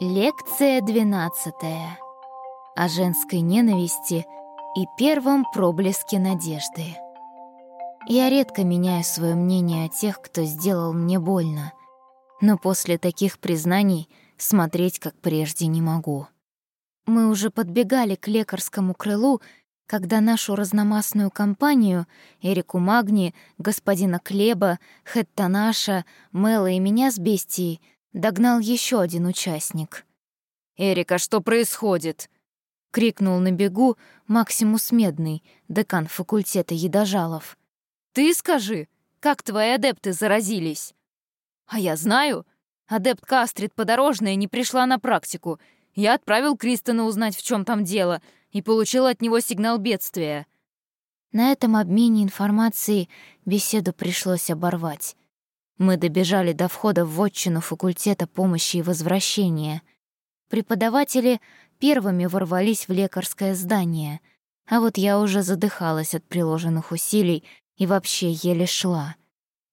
Лекция двенадцатая. О женской ненависти и первом проблеске надежды. Я редко меняю свое мнение о тех, кто сделал мне больно, но после таких признаний смотреть как прежде не могу. Мы уже подбегали к лекарскому крылу, когда нашу разномастную компанию, Эрику Магни, господина Клеба, Хэттанаша, Мэла и меня с бестией — догнал еще один участник. «Эрика, что происходит?» — крикнул на бегу Максимус Медный, декан факультета едожалов. «Ты скажи, как твои адепты заразились?» «А я знаю. Адепт Кастрит Подорожная не пришла на практику. Я отправил Кристона узнать, в чем там дело, и получил от него сигнал бедствия». На этом обмене информацией беседу пришлось оборвать. Мы добежали до входа в вотчину факультета помощи и возвращения. Преподаватели первыми ворвались в лекарское здание, а вот я уже задыхалась от приложенных усилий и вообще еле шла.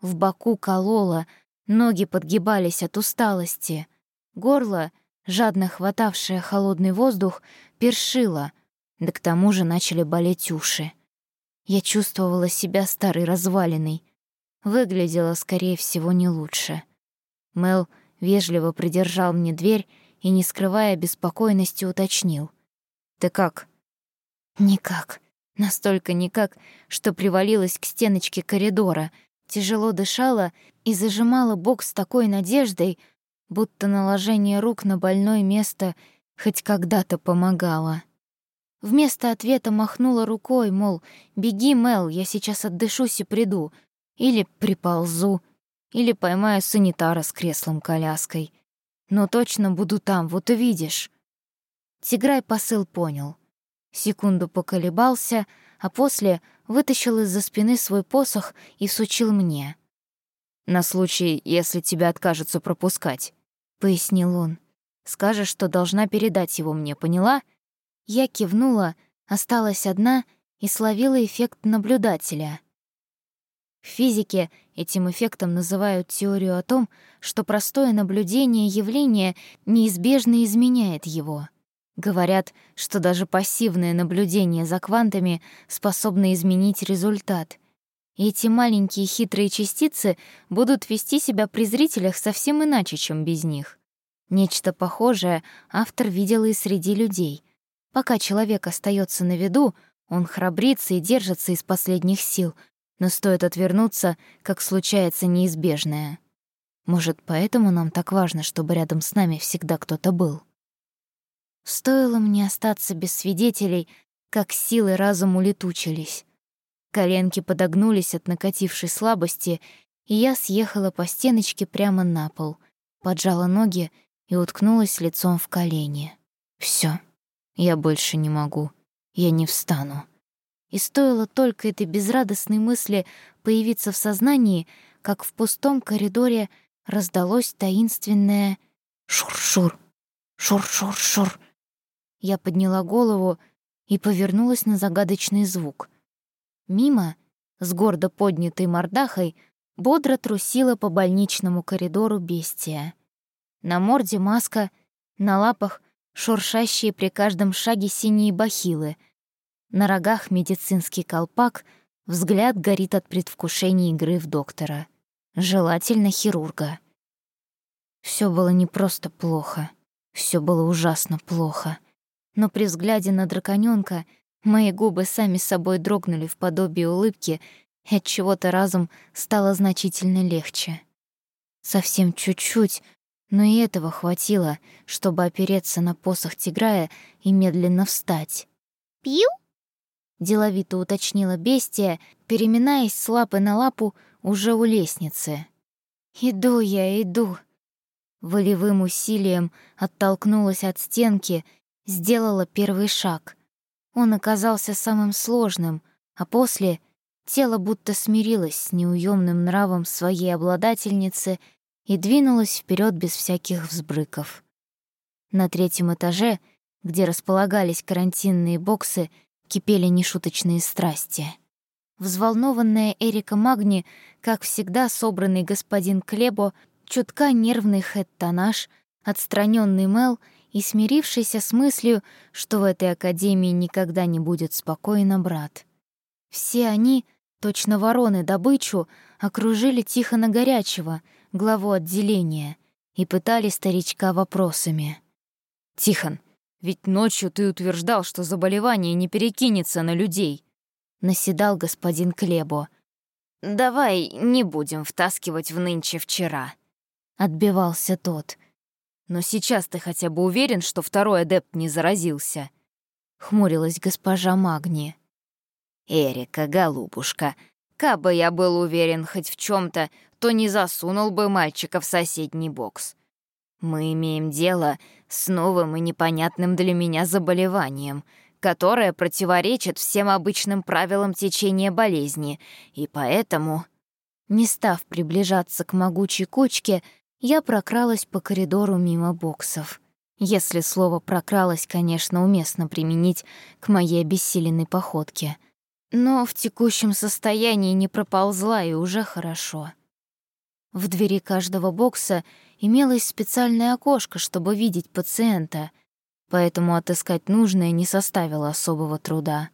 В боку колола, ноги подгибались от усталости. Горло, жадно хватавшее холодный воздух, першило, да к тому же начали болеть уши. Я чувствовала себя старой развалиной, выглядела, скорее всего, не лучше. Мел вежливо придержал мне дверь и, не скрывая беспокойности, уточнил. «Ты как?» «Никак. Настолько никак, что привалилась к стеночке коридора, тяжело дышала и зажимала бок с такой надеждой, будто наложение рук на больное место хоть когда-то помогало. Вместо ответа махнула рукой, мол, «Беги, Мел, я сейчас отдышусь и приду», или приползу, или поймаю санитара с креслом-коляской. Но точно буду там, вот увидишь. Тиграй посыл понял. Секунду поколебался, а после вытащил из-за спины свой посох и сучил мне. «На случай, если тебя откажутся пропускать», — пояснил он. «Скажешь, что должна передать его мне, поняла?» Я кивнула, осталась одна и словила эффект наблюдателя — в физике этим эффектом называют теорию о том, что простое наблюдение явления неизбежно изменяет его. Говорят, что даже пассивное наблюдение за квантами способно изменить результат. И эти маленькие хитрые частицы будут вести себя при зрителях совсем иначе, чем без них. Нечто похожее автор видел и среди людей. Пока человек остается на виду, он храбрится и держится из последних сил — но стоит отвернуться, как случается неизбежное. Может, поэтому нам так важно, чтобы рядом с нами всегда кто-то был? Стоило мне остаться без свидетелей, как силы разум улетучились. Коленки подогнулись от накатившей слабости, и я съехала по стеночке прямо на пол, поджала ноги и уткнулась лицом в колени. Все, я больше не могу, я не встану. И стоило только этой безрадостной мысли появиться в сознании, как в пустом коридоре раздалось таинственное «шур-шур, шур-шур-шур». Я подняла голову и повернулась на загадочный звук. Мимо, с гордо поднятой мордахой, бодро трусила по больничному коридору бестия. На морде маска, на лапах шуршащие при каждом шаге синие бахилы — на рогах медицинский колпак, взгляд горит от предвкушения игры в доктора. Желательно хирурга. Все было не просто плохо. все было ужасно плохо. Но при взгляде на драконёнка мои губы сами собой дрогнули в подобии улыбки, и от чего-то разум стало значительно легче. Совсем чуть-чуть, но и этого хватило, чтобы опереться на посох Тиграя и медленно встать. «Пью?» Деловито уточнила бестия, переминаясь с лапы на лапу уже у лестницы. «Иду я, иду!» Волевым усилием оттолкнулась от стенки, сделала первый шаг. Он оказался самым сложным, а после тело будто смирилось с неуемным нравом своей обладательницы и двинулось вперед без всяких взбрыков. На третьем этаже, где располагались карантинные боксы, кипели нешуточные страсти. Взволнованная Эрика Магни, как всегда собранный господин Клебо, чутка нервный Хэттанаш, отстраненный Мел и смирившийся с мыслью, что в этой академии никогда не будет спокойно брат. Все они, точно вороны добычу, окружили Тихона Горячего, главу отделения, и пытали старичка вопросами. «Тихон, ведь ночью ты утверждал, что заболевание не перекинется на людей», — наседал господин Клебо. «Давай не будем втаскивать в нынче вчера», — отбивался тот. «Но сейчас ты хотя бы уверен, что второй адепт не заразился?» — хмурилась госпожа Магни. «Эрика, голубушка, кабы я был уверен хоть в чем то то не засунул бы мальчика в соседний бокс. Мы имеем дело с новым и непонятным для меня заболеванием, которое противоречит всем обычным правилам течения болезни, и поэтому...» Не став приближаться к могучей кучке, я прокралась по коридору мимо боксов. Если слово «прокралась», конечно, уместно применить к моей обессиленной походке. Но в текущем состоянии не проползла, и уже хорошо. В двери каждого бокса имелось специальное окошко, чтобы видеть пациента, поэтому отыскать нужное не составило особого труда.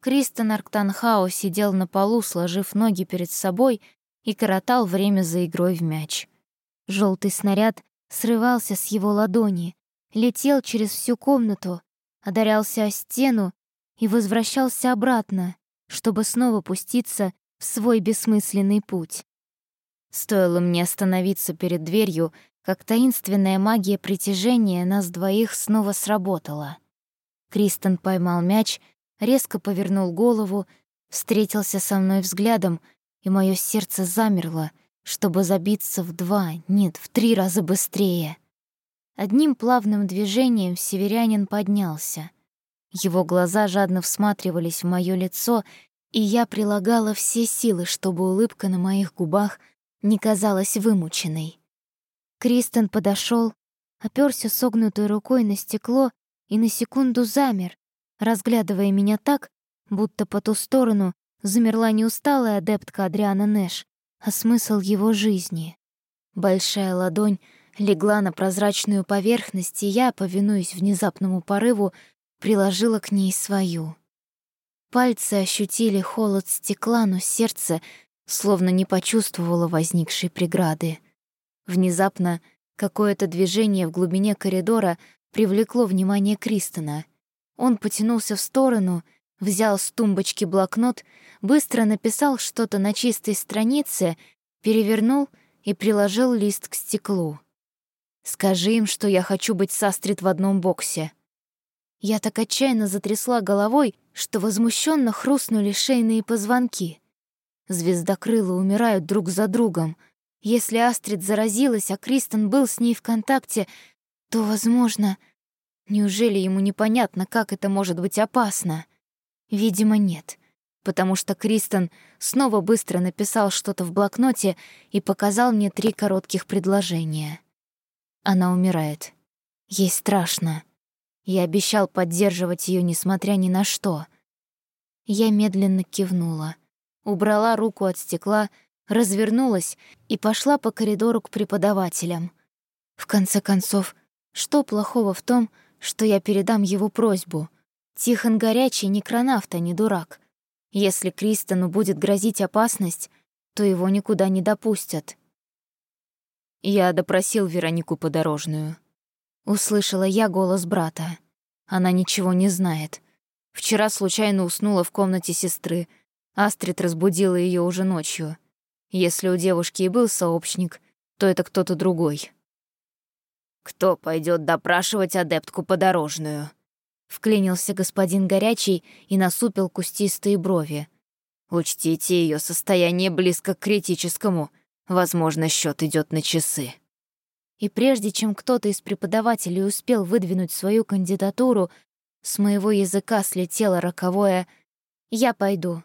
Кристен Арктанхау сидел на полу, сложив ноги перед собой и коротал время за игрой в мяч. Желтый снаряд срывался с его ладони, летел через всю комнату, одарялся о стену и возвращался обратно, чтобы снова пуститься в свой бессмысленный путь. Стоило мне остановиться перед дверью, как таинственная магия притяжения нас двоих снова сработала. Кристен поймал мяч, резко повернул голову, встретился со мной взглядом, и мое сердце замерло, чтобы забиться в два, нет, в три раза быстрее. Одним плавным движением северянин поднялся. Его глаза жадно всматривались в моё лицо, и я прилагала все силы, чтобы улыбка на моих губах не казалась вымученной. Кристен подошел, оперся согнутой рукой на стекло и на секунду замер, разглядывая меня так, будто по ту сторону замерла не усталая адептка Адриана Нэш, а смысл его жизни. Большая ладонь легла на прозрачную поверхность, и я, повинуясь внезапному порыву, приложила к ней свою. Пальцы ощутили холод стекла, но сердце словно не почувствовала возникшей преграды. Внезапно какое-то движение в глубине коридора привлекло внимание Кристона. Он потянулся в сторону, взял с тумбочки блокнот, быстро написал что-то на чистой странице, перевернул и приложил лист к стеклу. «Скажи им, что я хочу быть с Астрид в одном боксе». Я так отчаянно затрясла головой, что возмущенно хрустнули шейные позвонки. Звездокрылы умирают друг за другом. Если Астрид заразилась, а Кристен был с ней в контакте, то, возможно... Неужели ему непонятно, как это может быть опасно? Видимо, нет, потому что Кристен снова быстро написал что-то в блокноте и показал мне три коротких предложения. Она умирает. Ей страшно. Я обещал поддерживать ее, несмотря ни на что. Я медленно кивнула убрала руку от стекла, развернулась и пошла по коридору к преподавателям. В конце концов, что плохого в том, что я передам его просьбу? Тихон горячий не кронавт, а не дурак. Если Кристону будет грозить опасность, то его никуда не допустят. Я допросил Веронику Подорожную. Услышала я голос брата. Она ничего не знает. Вчера случайно уснула в комнате сестры, Астрид разбудила ее уже ночью. Если у девушки и был сообщник, то это кто-то другой. «Кто пойдет допрашивать адептку подорожную?» Вклинился господин Горячий и насупил кустистые брови. «Учтите, ее состояние близко к критическому. Возможно, счет идет на часы». И прежде чем кто-то из преподавателей успел выдвинуть свою кандидатуру, с моего языка слетело роковое «Я пойду».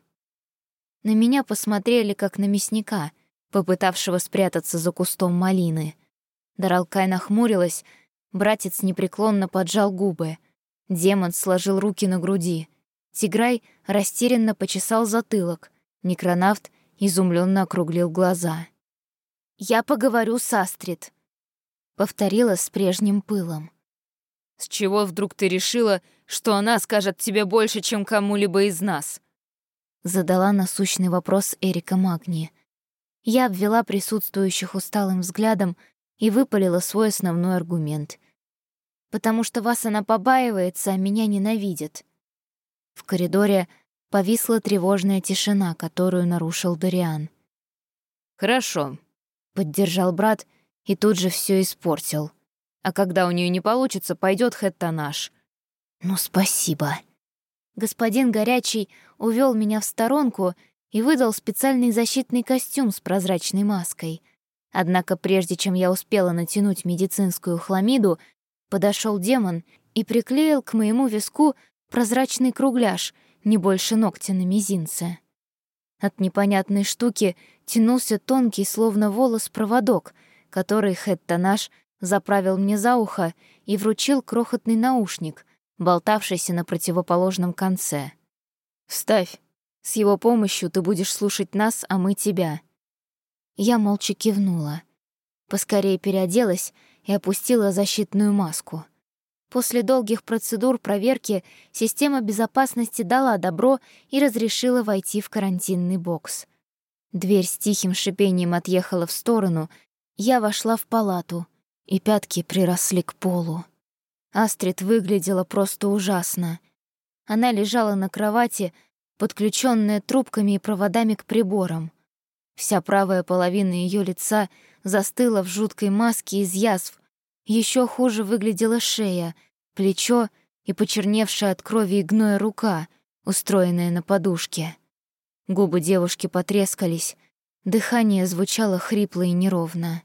На меня посмотрели, как на мясника, попытавшего спрятаться за кустом малины. Даралкай нахмурилась, братец непреклонно поджал губы. Демон сложил руки на груди. Тиграй растерянно почесал затылок. Некронавт изумленно округлил глаза. «Я поговорю с Астрид», Повторила с прежним пылом. «С чего вдруг ты решила, что она скажет тебе больше, чем кому-либо из нас?» Задала насущный вопрос Эрика Магни. Я обвела присутствующих усталым взглядом и выпалила свой основной аргумент. «Потому что вас она побаивается, а меня ненавидит». В коридоре повисла тревожная тишина, которую нарушил Дориан. «Хорошо», — поддержал брат и тут же все испортил. «А когда у нее не получится, пойдет хэттонаж». «Ну, спасибо». Господин Горячий увел меня в сторонку и выдал специальный защитный костюм с прозрачной маской. Однако прежде чем я успела натянуть медицинскую хламиду, подошел демон и приклеил к моему виску прозрачный кругляш, не больше ногтя на мизинце. От непонятной штуки тянулся тонкий, словно волос, проводок, который Хэттонаш заправил мне за ухо и вручил крохотный наушник, болтавшийся на противоположном конце. «Вставь. С его помощью ты будешь слушать нас, а мы тебя». Я молча кивнула. Поскорее переоделась и опустила защитную маску. После долгих процедур проверки система безопасности дала добро и разрешила войти в карантинный бокс. Дверь с тихим шипением отъехала в сторону, я вошла в палату, и пятки приросли к полу. Астрид выглядела просто ужасно. Она лежала на кровати, подключенная трубками и проводами к приборам. Вся правая половина ее лица застыла в жуткой маске из язв, еще хуже выглядела шея, плечо и почерневшая от крови и гноя рука, устроенная на подушке. Губы девушки потрескались, дыхание звучало хрипло и неровно.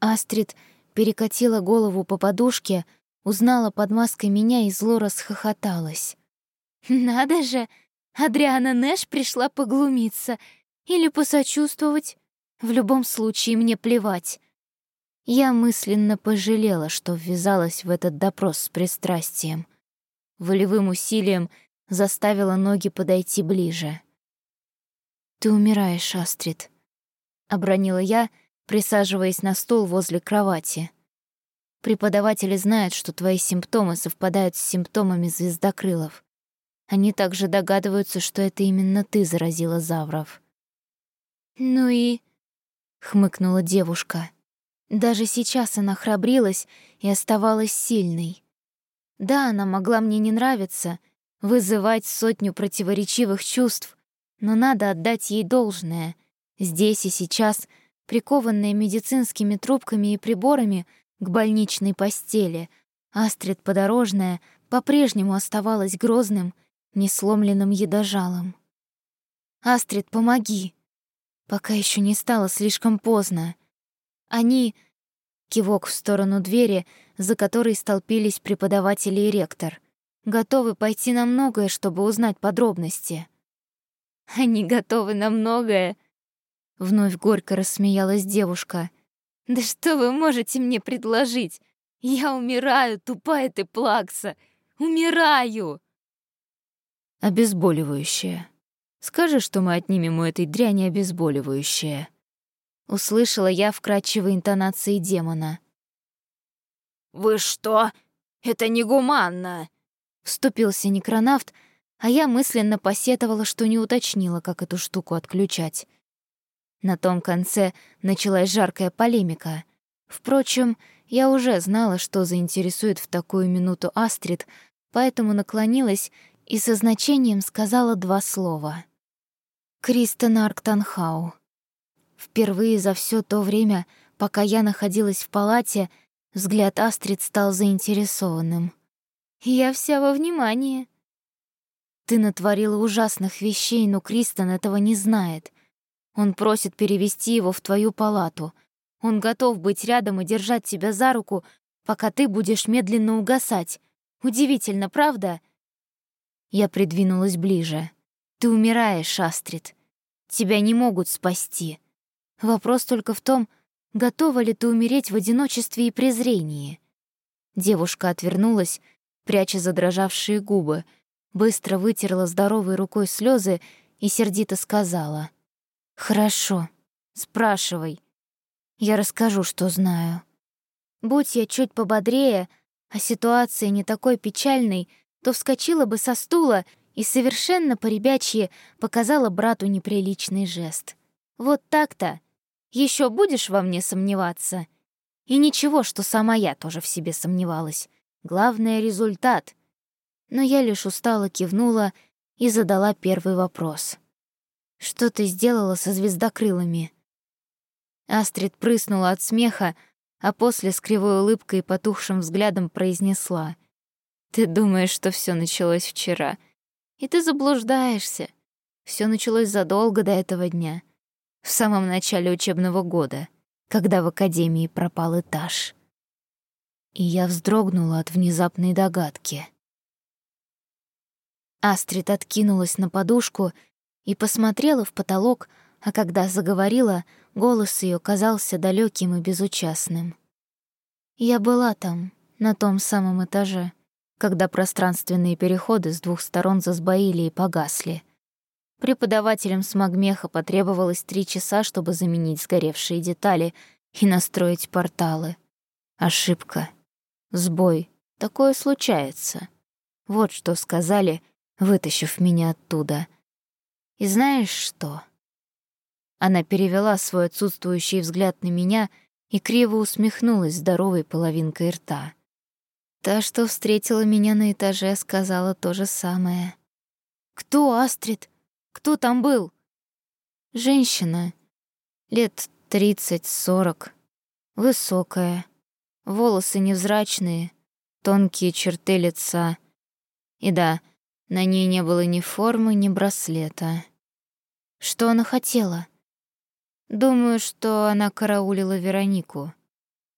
Астрид перекатила голову по подушке, узнала под маской меня и зло расхохоталась. «Надо же! Адриана Нэш пришла поглумиться или посочувствовать. В любом случае мне плевать. Я мысленно пожалела, что ввязалась в этот допрос с пристрастием. Волевым усилием заставила ноги подойти ближе. «Ты умираешь, Астрид», — обронила я, присаживаясь на стул возле кровати. «Преподаватели знают, что твои симптомы совпадают с симптомами звездокрылов. Они также догадываются, что это именно ты заразила Завров». «Ну и...» — хмыкнула девушка. Даже сейчас она храбрилась и оставалась сильной. Да, она могла мне не нравиться, вызывать сотню противоречивых чувств, но надо отдать ей должное. Здесь и сейчас, прикованная медицинскими трубками и приборами к больничной постели, Астрид Подорожная по-прежнему оставалась грозным, несломленным едожалом. «Астрид, помоги!» Пока еще не стало слишком поздно. Они... Кивок в сторону двери, за которой столпились преподаватели и ректор. Готовы пойти на многое, чтобы узнать подробности. Они готовы на многое. Вновь горько рассмеялась девушка. Да что вы можете мне предложить? Я умираю, тупая ты плакса. Умираю. Обезболивающее. Скажи, что мы отнимем у этой дряни обезболивающее. Услышала я вкрадчивые интонации демона. «Вы что? Это негуманно!» Вступился некронавт, а я мысленно посетовала, что не уточнила, как эту штуку отключать. На том конце началась жаркая полемика. Впрочем, я уже знала, что заинтересует в такую минуту Астрид, поэтому наклонилась и со значением сказала два слова. «Кристен Арктанхау». Впервые за все то время, пока я находилась в палате, взгляд Астрид стал заинтересованным. «Я вся во внимании». «Ты натворила ужасных вещей, но Кристен этого не знает. Он просит перевести его в твою палату. Он готов быть рядом и держать тебя за руку, пока ты будешь медленно угасать. Удивительно, правда?» Я придвинулась ближе. «Ты умираешь, Астрид. Тебя не могут спасти. Вопрос только в том, готова ли ты умереть в одиночестве и презрении. Девушка отвернулась, пряча задрожавшие губы, быстро вытерла здоровой рукой слезы и сердито сказала. «Хорошо, спрашивай. Я расскажу, что знаю». Будь я чуть пободрее, а ситуация не такой печальной, то вскочила бы со стула и совершенно по-ребячьи показала брату неприличный жест. Вот так-то. Еще будешь во мне сомневаться? И ничего, что сама я тоже в себе сомневалась. Главное — результат. Но я лишь устало кивнула и задала первый вопрос. «Что ты сделала со звездокрылами?» Астрид прыснула от смеха, а после с кривой улыбкой и потухшим взглядом произнесла. «Ты думаешь, что все началось вчера. И ты заблуждаешься. Все началось задолго до этого дня, в самом начале учебного года, когда в академии пропал этаж». И я вздрогнула от внезапной догадки. Астрид откинулась на подушку и посмотрела в потолок, а когда заговорила, голос ее казался далеким и безучастным. Я была там, на том самом этаже, когда пространственные переходы с двух сторон засбоили и погасли. Преподавателям с Магмеха потребовалось три часа, чтобы заменить сгоревшие детали и настроить порталы. Ошибка. Сбой. Такое случается. Вот что сказали, вытащив меня оттуда. И знаешь что? Она перевела свой отсутствующий взгляд на меня и криво усмехнулась здоровой половинкой рта. Та, что встретила меня на этаже, сказала то же самое. «Кто, Астрид? Кто там был?» «Женщина. Лет тридцать-сорок. Высокая. Волосы невзрачные, тонкие черты лица. И да, на ней не было ни формы, ни браслета. Что она хотела?» Думаю, что она караулила Веронику.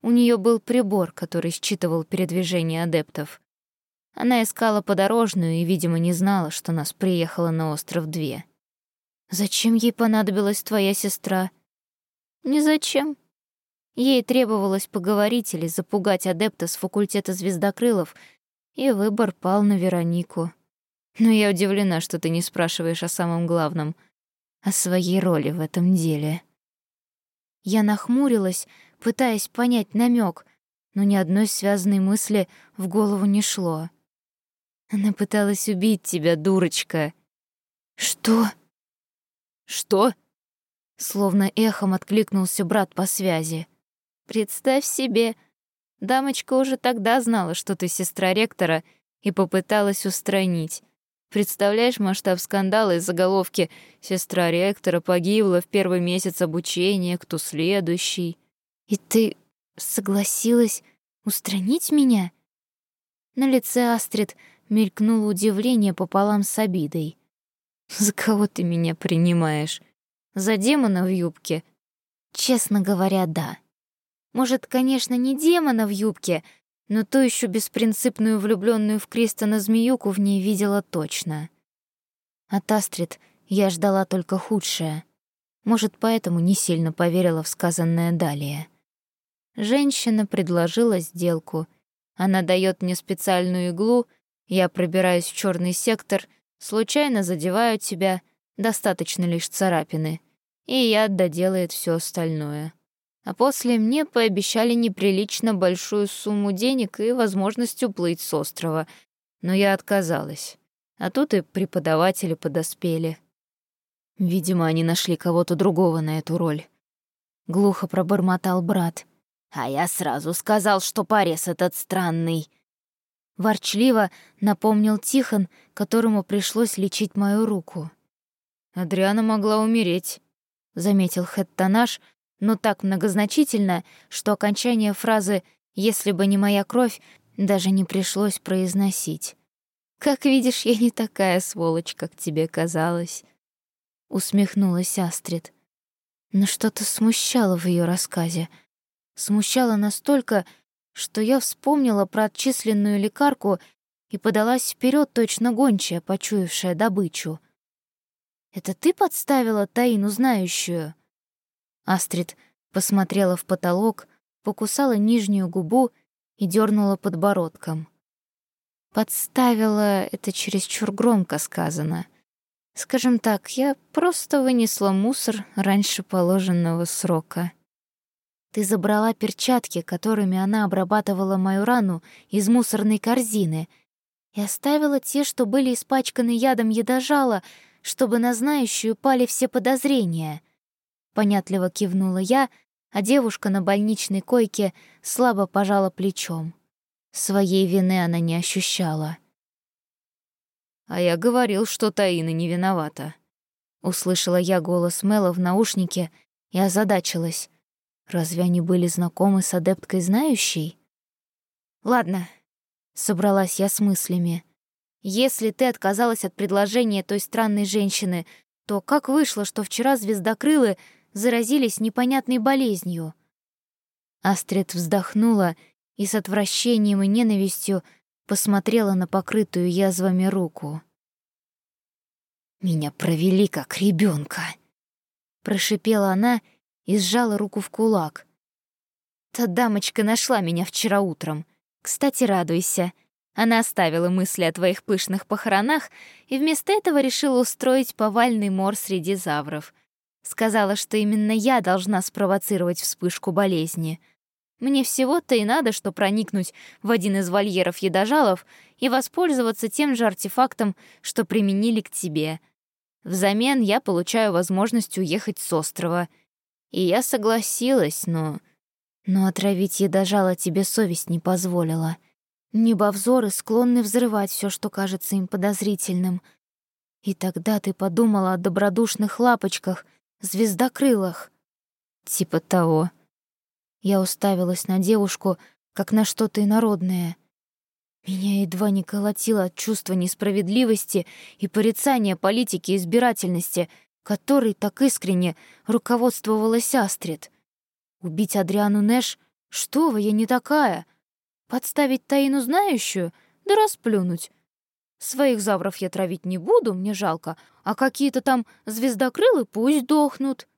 У нее был прибор, который считывал передвижение адептов. Она искала подорожную и, видимо, не знала, что нас приехало на остров две. Зачем ей понадобилась твоя сестра? Ни зачем. Ей требовалось поговорить или запугать адепта с факультета звездокрылов, и выбор пал на Веронику. Но я удивлена, что ты не спрашиваешь о самом главном — о своей роли в этом деле. Я нахмурилась, пытаясь понять намек, но ни одной связанной мысли в голову не шло. Она пыталась убить тебя, дурочка. Что? Что? Словно эхом откликнулся брат по связи. Представь себе, дамочка уже тогда знала, что ты сестра ректора, и попыталась устранить. Представляешь масштаб скандала и заголовки «Сестра ректора погибла в первый месяц обучения, кто следующий?» «И ты согласилась устранить меня?» На лице Астрид мелькнуло удивление пополам с обидой. «За кого ты меня принимаешь? За демона в юбке?» «Честно говоря, да. Может, конечно, не демона в юбке, — но ту еще беспринципную влюбленную в Кристона змеюку в ней видела точно. От Астрид я ждала только худшее. Может, поэтому не сильно поверила в сказанное далее. Женщина предложила сделку. Она дает мне специальную иглу, я пробираюсь в черный сектор, случайно задеваю тебя, достаточно лишь царапины, и яд доделает все остальное. А после мне пообещали неприлично большую сумму денег и возможность уплыть с острова. Но я отказалась. А тут и преподаватели подоспели. Видимо, они нашли кого-то другого на эту роль. Глухо пробормотал брат. А я сразу сказал, что порез этот странный. Ворчливо напомнил Тихон, которому пришлось лечить мою руку. «Адриана могла умереть», — заметил Хэттанаш, но так многозначительно, что окончание фразы «если бы не моя кровь» даже не пришлось произносить. «Как видишь, я не такая сволочь, как тебе казалось», — усмехнулась Астрид. Но что-то смущало в ее рассказе. Смущало настолько, что я вспомнила про отчисленную лекарку и подалась вперед точно гончая, почуявшая добычу. «Это ты подставила Таину знающую?» Астрид посмотрела в потолок, покусала нижнюю губу и дернула подбородком. Подставила это чересчур громко сказано. Скажем так, я просто вынесла мусор раньше положенного срока. Ты забрала перчатки, которыми она обрабатывала мою рану из мусорной корзины, и оставила те, что были испачканы ядом едожала, чтобы на знающую пали все подозрения. Понятливо кивнула я, а девушка на больничной койке слабо пожала плечом. Своей вины она не ощущала. «А я говорил, что Таина не виновата», — услышала я голос Мэла в наушнике и озадачилась. Разве они были знакомы с адепткой знающей? «Ладно», — собралась я с мыслями. «Если ты отказалась от предложения той странной женщины, то как вышло, что вчера звездокрылы заразились непонятной болезнью?» Астрид вздохнула и с отвращением и ненавистью посмотрела на покрытую язвами руку. «Меня провели как ребенка, прошипела она и сжала руку в кулак. «Та дамочка нашла меня вчера утром. Кстати, радуйся. Она оставила мысли о твоих пышных похоронах и вместо этого решила устроить повальный мор среди завров. Сказала, что именно я должна спровоцировать вспышку болезни. Мне всего-то и надо, что проникнуть в один из вольеров едожалов и воспользоваться тем же артефактом, что применили к тебе. Взамен я получаю возможность уехать с острова — и я согласилась, но... Но отравить едожала тебе совесть не позволила. Небовзоры склонны взрывать все, что кажется им подозрительным. И тогда ты подумала о добродушных лапочках, звездокрылах. Типа того. Я уставилась на девушку, как на что-то инородное. Меня едва не колотило от чувства несправедливости и порицания политики избирательности — которой так искренне руководствовалась Астрид. Убить Адриану Нэш? Что вы, я не такая. Подставить Таину знающую? Да расплюнуть. Своих завров я травить не буду, мне жалко, а какие-то там звездокрылы пусть дохнут.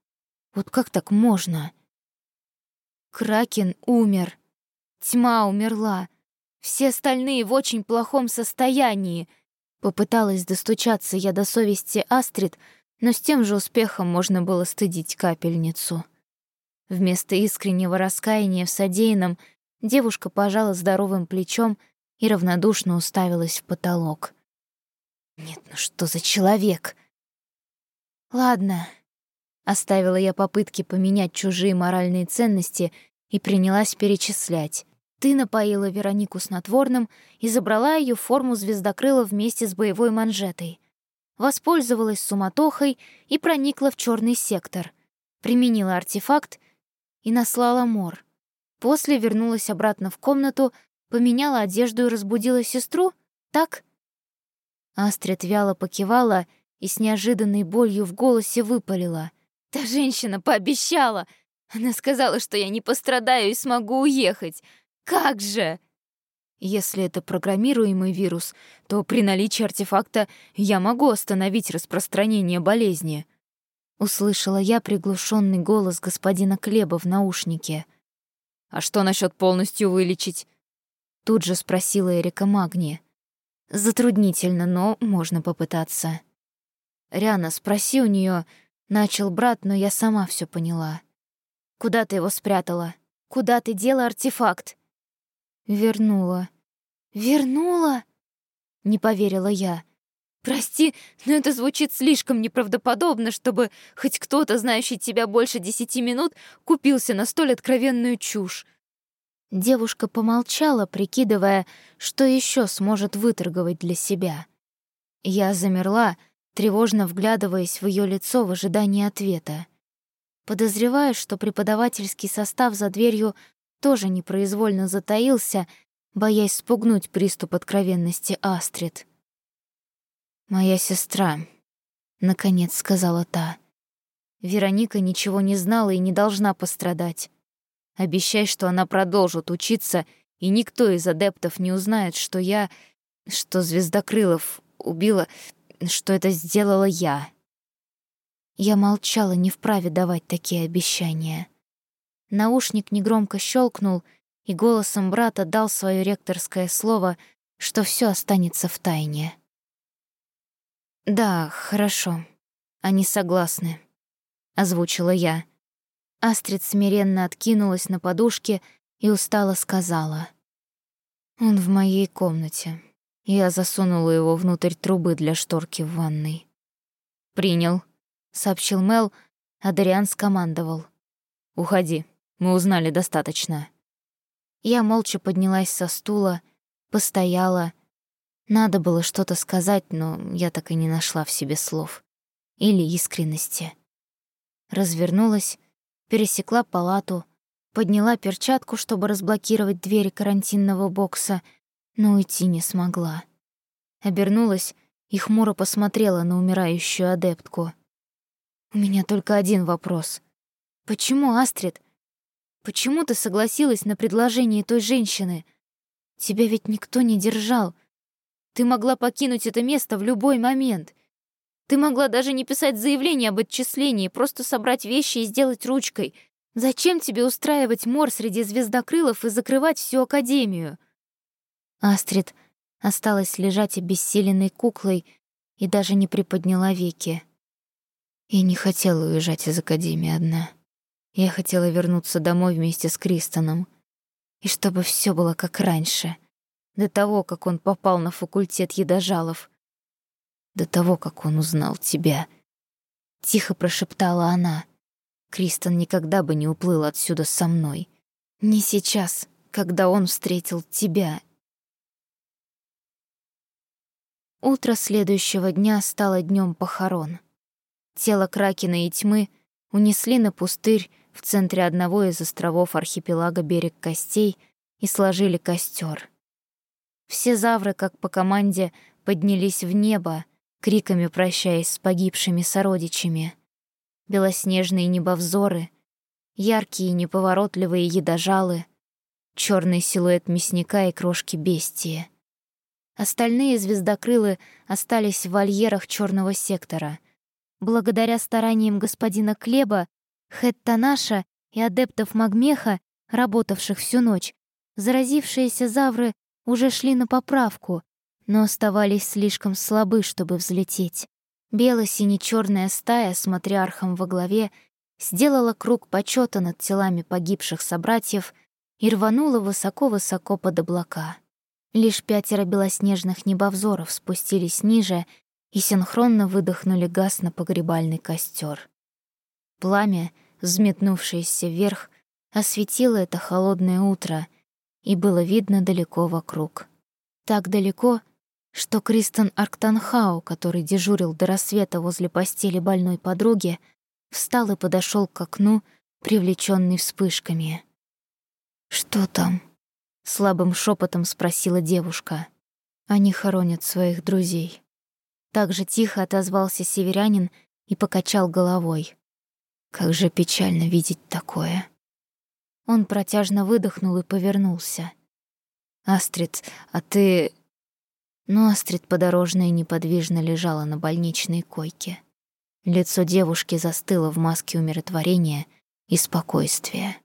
Вот как так можно? Кракен умер. Тьма умерла. Все остальные в очень плохом состоянии. Попыталась достучаться я до совести Астрид, но с тем же успехом можно было стыдить капельницу. Вместо искреннего раскаяния в содеянном девушка пожала здоровым плечом и равнодушно уставилась в потолок. «Нет, ну что за человек?» «Ладно», — оставила я попытки поменять чужие моральные ценности и принялась перечислять. Ты напоила Веронику снотворным и забрала ее форму звездокрыла вместе с боевой манжетой воспользовалась суматохой и проникла в черный сектор, применила артефакт и наслала мор. После вернулась обратно в комнату, поменяла одежду и разбудила сестру, так? Астрид вяло покивала и с неожиданной болью в голосе выпалила. «Та женщина пообещала! Она сказала, что я не пострадаю и смогу уехать! Как же!» Если это программируемый вирус, то при наличии артефакта я могу остановить распространение болезни. Услышала я приглушенный голос господина Клеба в наушнике. «А что насчет полностью вылечить?» Тут же спросила Эрика Магни. «Затруднительно, но можно попытаться». «Ряна, спроси у нее, начал брат, но я сама все поняла. «Куда ты его спрятала? Куда ты дела артефакт?» Вернула. Вернула? Не поверила я. Прости, но это звучит слишком неправдоподобно, чтобы хоть кто-то, знающий тебя больше десяти минут, купился на столь откровенную чушь. Девушка помолчала, прикидывая, что еще сможет выторговать для себя. Я замерла, тревожно вглядываясь в ее лицо в ожидании ответа. Подозревая, что преподавательский состав за дверью тоже непроизвольно затаился, боясь спугнуть приступ откровенности Астрид. «Моя сестра», — наконец сказала та. «Вероника ничего не знала и не должна пострадать. Обещай, что она продолжит учиться, и никто из адептов не узнает, что я... что Звездокрылов убила... что это сделала я». Я молчала, не вправе давать такие обещания. Наушник негромко щелкнул, и голосом брата дал свое ректорское слово, что все останется в тайне. «Да, хорошо. Они согласны», — озвучила я. Астрид смиренно откинулась на подушке и устало сказала. «Он в моей комнате. Я засунула его внутрь трубы для шторки в ванной». «Принял», — сообщил Мел, а Дариан скомандовал. «Уходи, мы узнали достаточно». Я молча поднялась со стула, постояла. Надо было что-то сказать, но я так и не нашла в себе слов. Или искренности. Развернулась, пересекла палату, подняла перчатку, чтобы разблокировать двери карантинного бокса, но уйти не смогла. Обернулась и хмуро посмотрела на умирающую адептку. «У меня только один вопрос. Почему, Астрид, Почему ты согласилась на предложение той женщины? Тебя ведь никто не держал. Ты могла покинуть это место в любой момент. Ты могла даже не писать заявление об отчислении, просто собрать вещи и сделать ручкой. Зачем тебе устраивать мор среди звездокрылов и закрывать всю Академию?» Астрид осталась лежать обессиленной куклой и даже не приподняла веки. Я не хотела уезжать из Академии одна. Я хотела вернуться домой вместе с Кристоном. И чтобы все было как раньше. До того, как он попал на факультет едожалов. До того, как он узнал тебя. Тихо прошептала она. Кристон никогда бы не уплыл отсюда со мной. Не сейчас, когда он встретил тебя. Утро следующего дня стало днем похорон. Тело Кракена и Тьмы унесли на пустырь в центре одного из островов архипелага берег костей и сложили костер. Все завры, как по команде, поднялись в небо, криками прощаясь с погибшими сородичами. Белоснежные небовзоры, яркие неповоротливые едожалы, черный силуэт мясника и крошки бестии. Остальные звездокрылы остались в вольерах черного сектора. Благодаря стараниям господина Клеба Хэттанаша и адептов Магмеха, работавших всю ночь, заразившиеся завры уже шли на поправку, но оставались слишком слабы, чтобы взлететь. Бело-сине-чёрная стая с матриархом во главе сделала круг почета над телами погибших собратьев и рванула высоко-высоко под облака. Лишь пятеро белоснежных небовзоров спустились ниже и синхронно выдохнули газ на погребальный костер. Пламя, взметнувшееся вверх, осветило это холодное утро, и было видно далеко вокруг. Так далеко, что Кристен Арктанхау, который дежурил до рассвета возле постели больной подруги, встал и подошел к окну, привлеченный вспышками. «Что там?» — слабым шепотом спросила девушка. «Они хоронят своих друзей». Так же тихо отозвался северянин и покачал головой. Как же печально видеть такое. Он протяжно выдохнул и повернулся. «Астрид, а ты...» Но Астрид подорожная неподвижно лежала на больничной койке. Лицо девушки застыло в маске умиротворения и спокойствия.